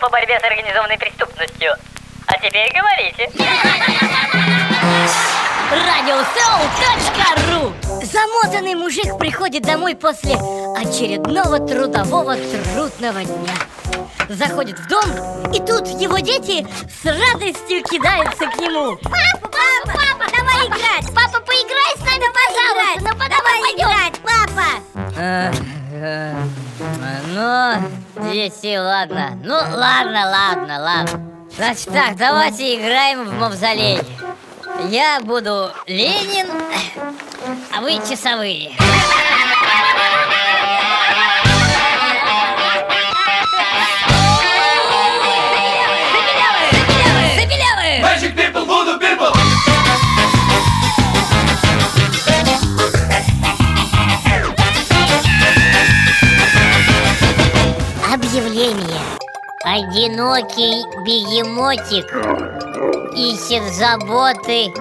по борьбе с организованной преступностью. А теперь говорите. Радиосоу.ру Замотанный мужик приходит домой после очередного трудового трудного дня Заходит в дом, и тут его дети с радостью кидаются к нему Папа, папа, папа, давай играть Папа, поиграй Ну, дети, ладно. Ну, ладно, ладно, ладно. Значит так, давайте играем в мавзолей. Я буду Ленин, а вы часовые Объявление Одинокий бегемотик Ищет заботы,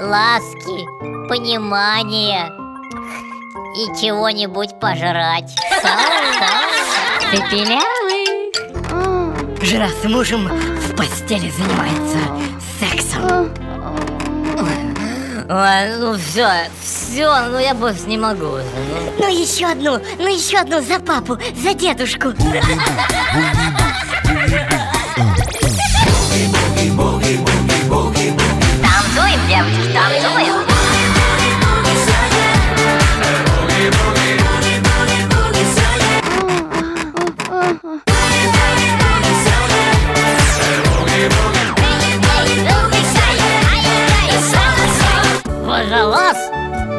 ласки, понимания И чего-нибудь пожрать. Цепелявый Жираф с мужем в постели занимается сексом Ой, ну все, все, ну я больше не могу уже, ну. Ну еще одну, ну еще одну за папу, за дедушку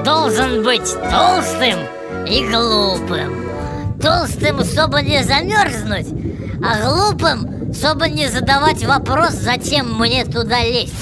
должен быть толстым и глупым. Толстым, чтобы не замерзнуть А глупым, чтобы не задавать вопрос, зачем мне туда лезть